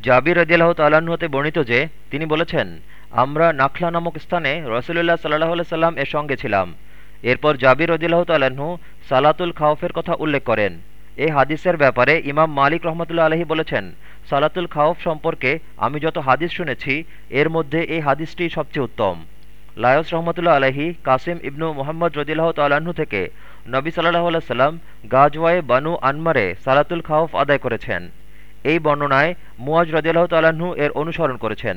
জাবির রদিয়াল্লাহ তাল্লাহ্ন হতে বর্ণিত যে, তিনি বলেছেন, আমরা নাখলা নামক স্থানে রসুল্লাহ সাল্লাহ সাল্লাম এর সঙ্গে ছিলাম। এরপর জাবির রদিল্লাহ তাল্লাহ্ন সালাতুল খাউফের কথা উল্লেখ করেন। এই হাদিসের ব্যাপারে ইমাম মালিক রহমতুল্লা আলহী বলেছেন, সালাতুল খাউফ সম্পর্কে আমি যত হাদিস শুনেছি, এর মধ্যে এই হাদিসটি সবচেয়ে উত্তম। লায়স রহমতুল্লা আলহী কাসিম ইবনু মোহাম্মদ রদিল্লাহ তাল্লাহ্ন থেকে নবী সাল্লাহ সাল্লাম গাজওয়ায়ে বানু আনমারে সালাতুল খাউফ আদায় করেছেন। এই বর্ণনায় মুয়াজ রদিয়াল্লাহ তাল্লাহ্ন এর অনুসরণ করেছেন।